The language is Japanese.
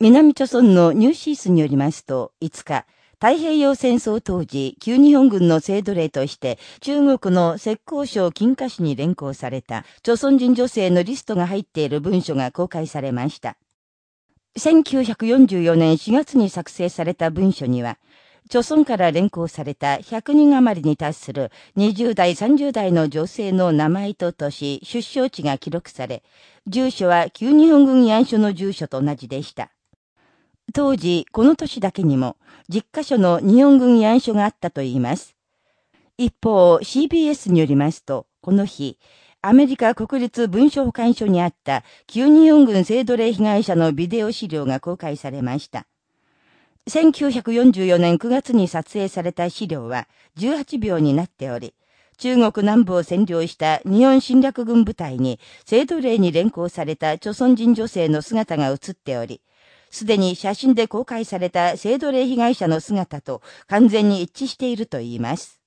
南朝村のニューシースによりますと、5日、太平洋戦争当時、旧日本軍の制度例として、中国の浙江省金華市に連行された、朝鮮人女性のリストが入っている文書が公開されました。1944年4月に作成された文書には、朝鮮から連行された100人余りに達する20代30代の女性の名前と年、出生地が記録され、住所は旧日本軍慰安所の住所と同じでした。当時、この年だけにも、10カ所の日本軍慰安所があったといいます。一方、CBS によりますと、この日、アメリカ国立文書保管所にあった旧日本軍性奴隷被害者のビデオ資料が公開されました。1944年9月に撮影された資料は18秒になっており、中国南部を占領した日本侵略軍部隊に性奴隷に連行された朝鮮人女性の姿が映っており、すでに写真で公開された性奴隷被害者の姿と完全に一致していると言います。